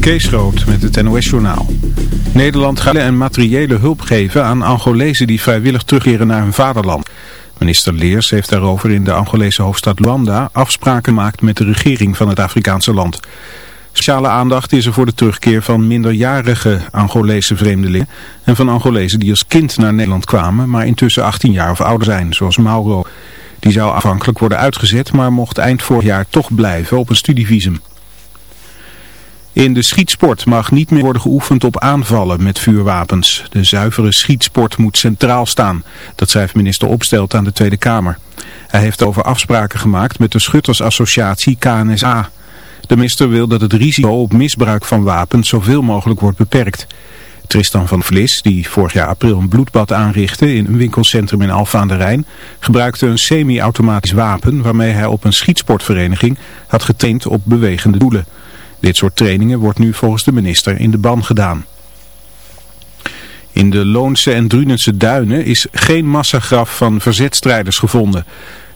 Kees Groot met het NOS-journaal. Nederland gaat en materiële hulp geven aan Angolezen die vrijwillig terugkeren naar hun vaderland. Minister Leers heeft daarover in de Angolese hoofdstad Luanda afspraken gemaakt met de regering van het Afrikaanse land. Speciale aandacht is er voor de terugkeer van minderjarige Angolese vreemdelingen en van Angolezen die als kind naar Nederland kwamen, maar intussen 18 jaar of ouder zijn, zoals Mauro. Die zou afhankelijk worden uitgezet, maar mocht eind vorig jaar toch blijven op een studievisum. In de schietsport mag niet meer worden geoefend op aanvallen met vuurwapens. De zuivere schietsport moet centraal staan. Dat schrijft minister Opstelt aan de Tweede Kamer. Hij heeft over afspraken gemaakt met de schuttersassociatie KNSA. De minister wil dat het risico op misbruik van wapens zoveel mogelijk wordt beperkt. Tristan van Vlis, die vorig jaar april een bloedbad aanrichtte in een winkelcentrum in Alfa aan de Rijn, gebruikte een semi-automatisch wapen waarmee hij op een schietsportvereniging had getraind op bewegende doelen. Dit soort trainingen wordt nu volgens de minister in de ban gedaan. In de Loonse en Drunense duinen is geen massagraf van verzetstrijders gevonden.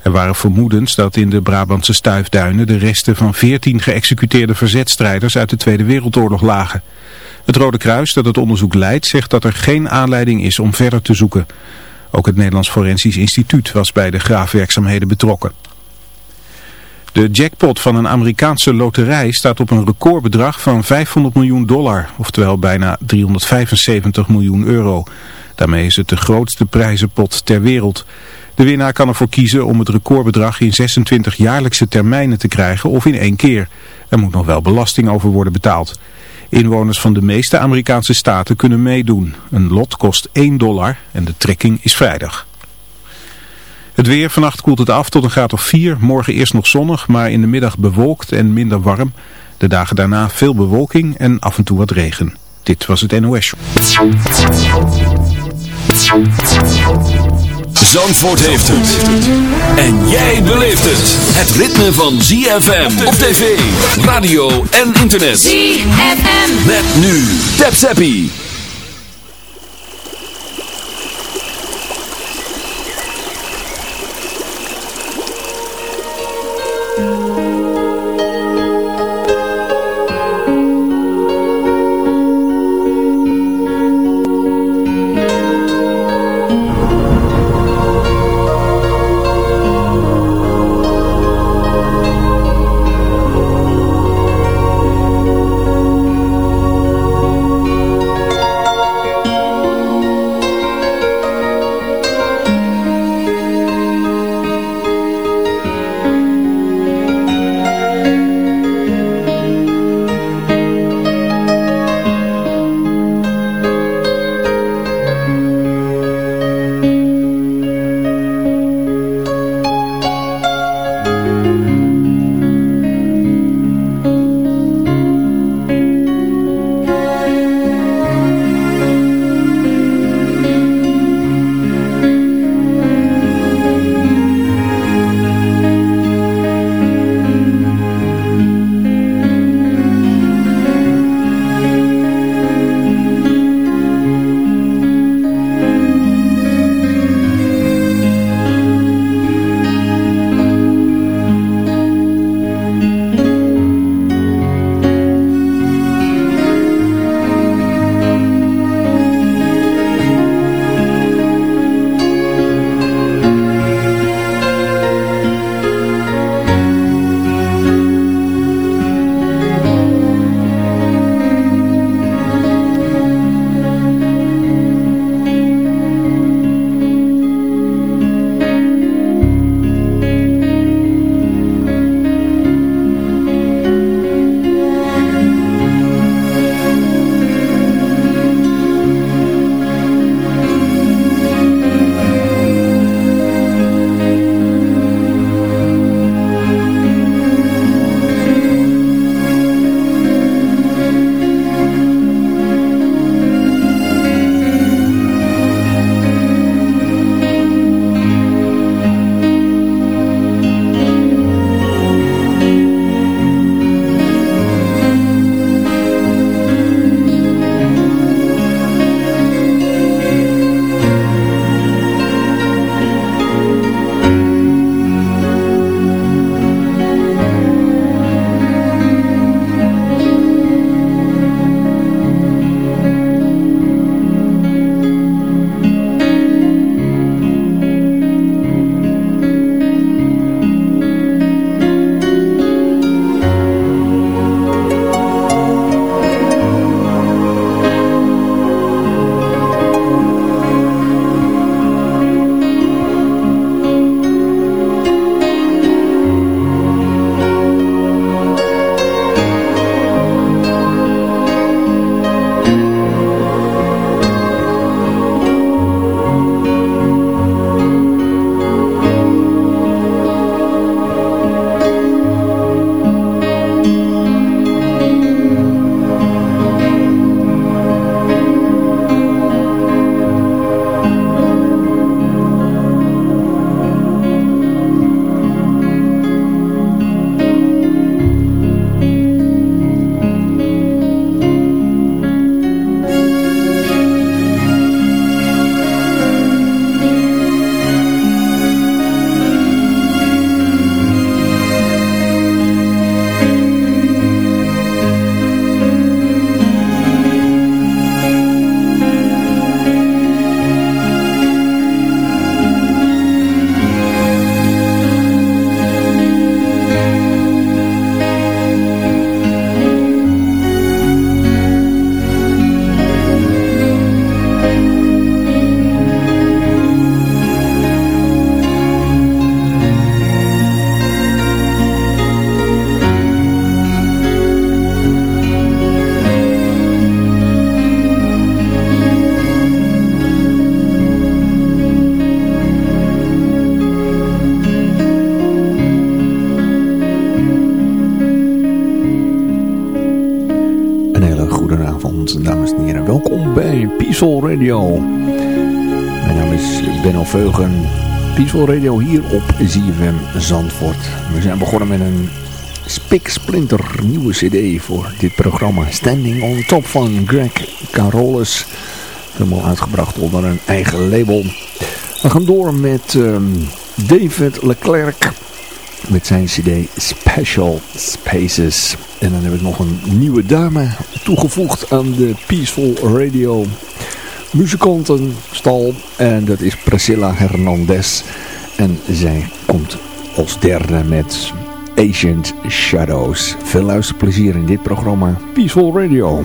Er waren vermoedens dat in de Brabantse stuifduinen de resten van 14 geëxecuteerde verzetstrijders uit de Tweede Wereldoorlog lagen. Het Rode Kruis dat het onderzoek leidt zegt dat er geen aanleiding is om verder te zoeken. Ook het Nederlands Forensisch Instituut was bij de graafwerkzaamheden betrokken. De jackpot van een Amerikaanse loterij staat op een recordbedrag van 500 miljoen dollar, oftewel bijna 375 miljoen euro. Daarmee is het de grootste prijzenpot ter wereld. De winnaar kan ervoor kiezen om het recordbedrag in 26 jaarlijkse termijnen te krijgen of in één keer. Er moet nog wel belasting over worden betaald. Inwoners van de meeste Amerikaanse staten kunnen meedoen. Een lot kost 1 dollar en de trekking is vrijdag. Het weer, vannacht koelt het af tot een graad of 4. Morgen eerst nog zonnig, maar in de middag bewolkt en minder warm. De dagen daarna veel bewolking en af en toe wat regen. Dit was het NOS Show. Zandvoort heeft het. En jij beleeft het. Het ritme van ZFM op tv, radio en internet. ZFM. Met nu. Tap Zappie. Radio hier op ZFM Zandvoort. We zijn begonnen met een spiksplinter nieuwe cd voor dit programma. Standing on Top van Greg Carolus. Helemaal uitgebracht onder een eigen label. We gaan door met um, David Leclerc met zijn cd Special Spaces. En dan heb ik nog een nieuwe dame toegevoegd aan de Peaceful Radio muzikantenstal. En dat is Priscilla Hernandez. En zij komt als derde met Ancient Shadows. Veel luisterplezier in dit programma Peaceful Radio.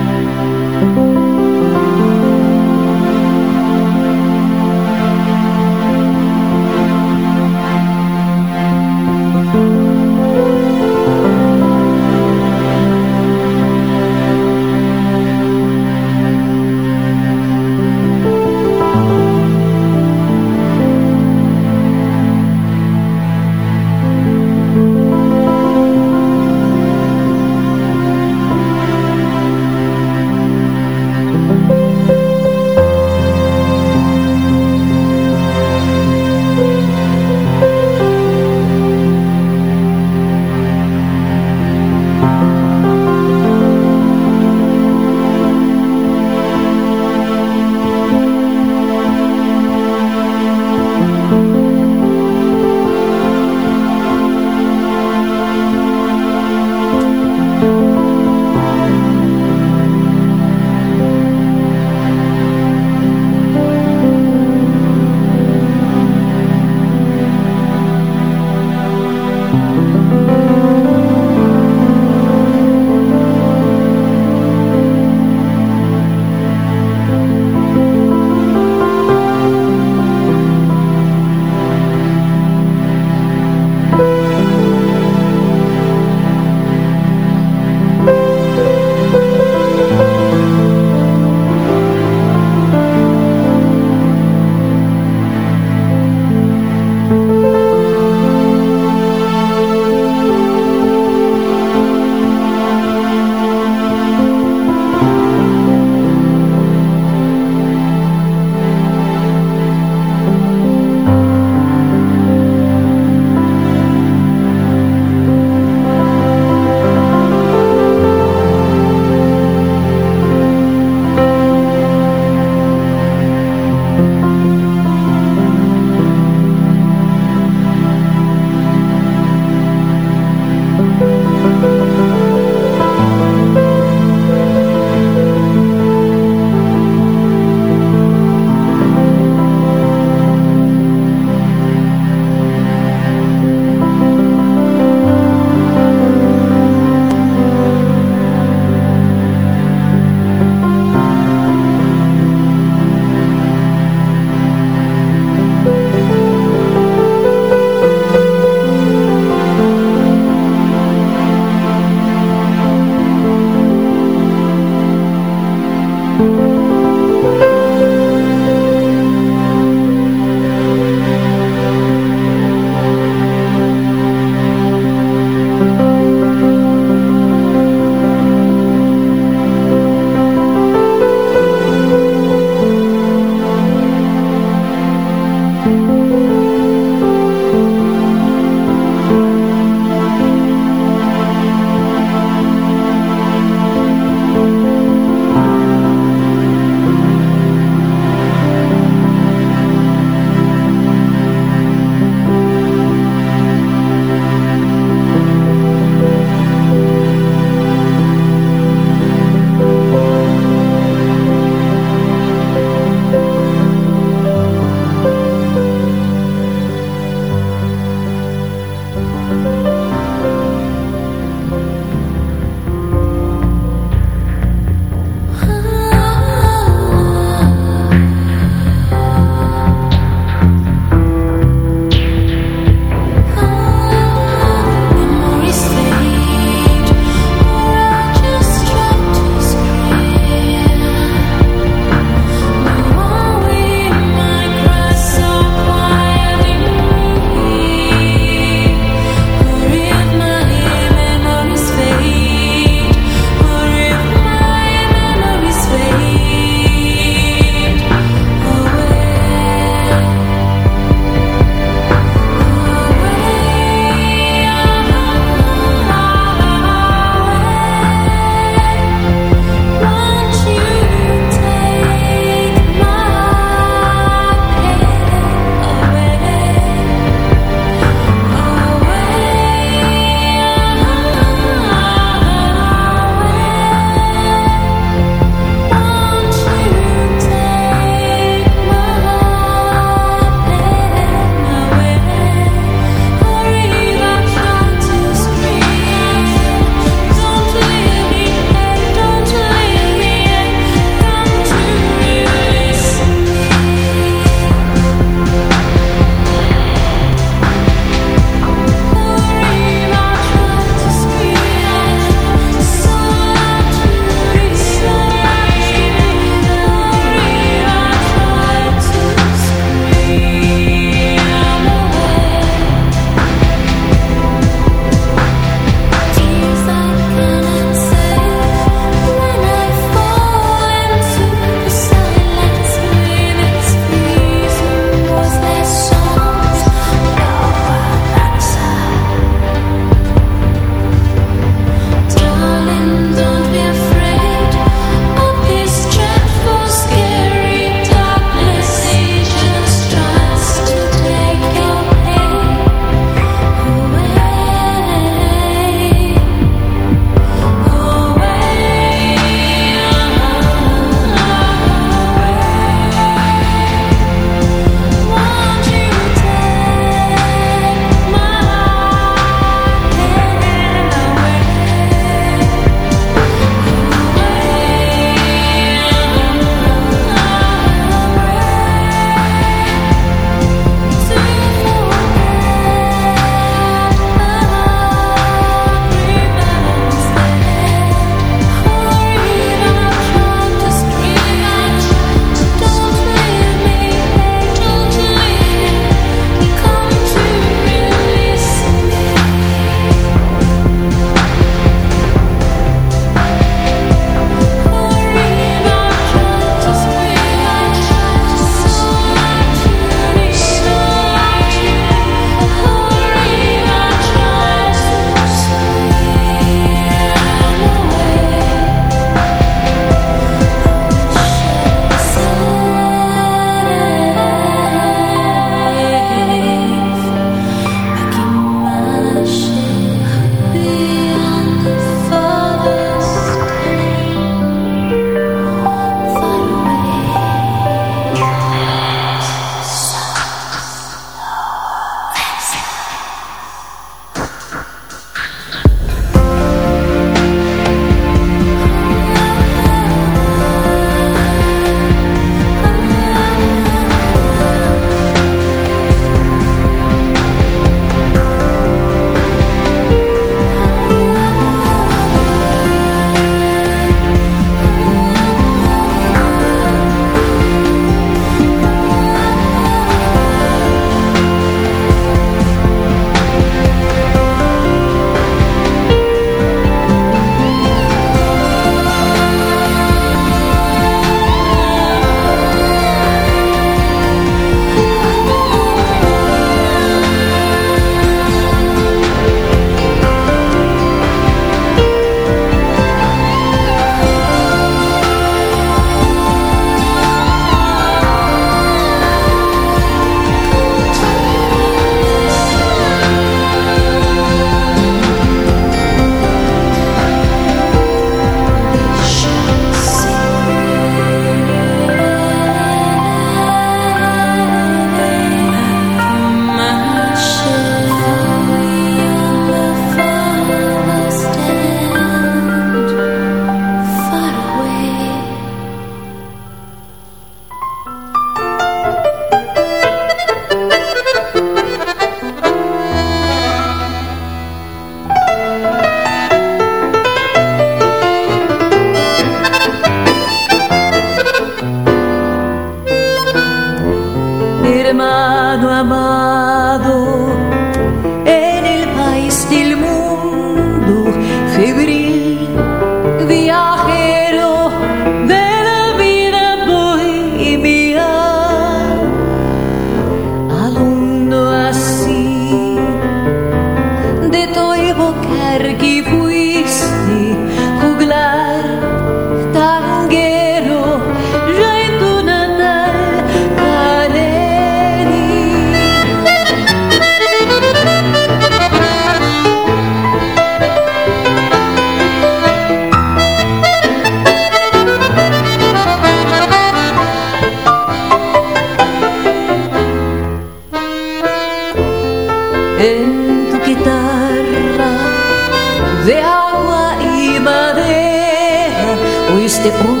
de hoy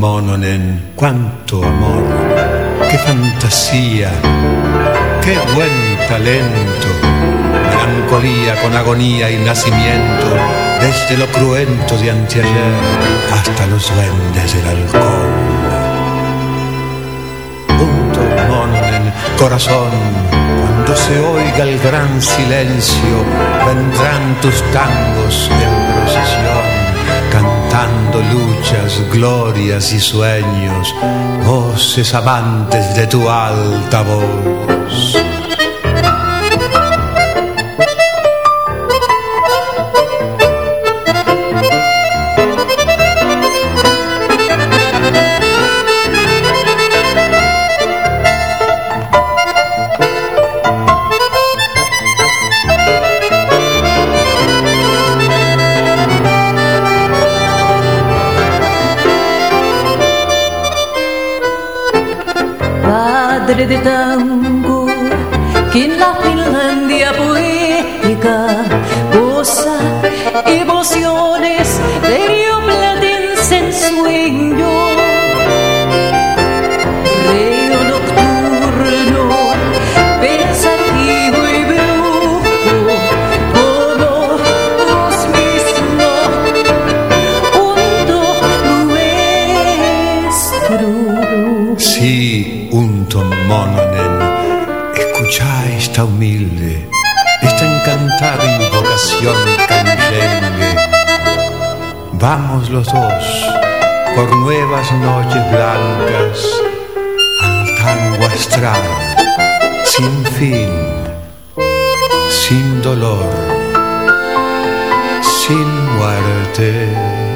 mononen, cuánto amor, qué fantasía, qué buen talento, melancolía con agonía y nacimiento, desde lo cruento de anteayer hasta los duendes del alcohol. Punto mononen, corazón, cuando se oiga el gran silencio, vendrán tus tangos en procesión luchas, glorias y sueños, voces amantes de tu alta voz. De los dos por nuevas noches blancas al tango astral, sin fin, sin dolor, sin muerte.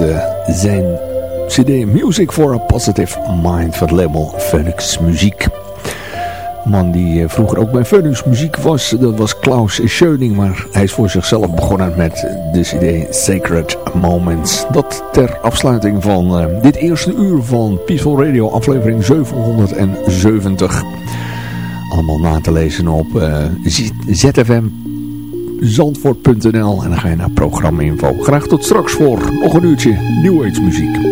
Uh, zijn cd Music for a Positive Mind van het label Phoenix Muziek. man die vroeger ook bij Phoenix Muziek was, dat was Klaus Schöning, maar hij is voor zichzelf begonnen met de cd Sacred Moments. Dat ter afsluiting van uh, dit eerste uur van Peaceful Radio, aflevering 770. Allemaal na te lezen op ZFM zandvoort.nl en dan ga je naar programma info. Graag tot straks voor nog een uurtje New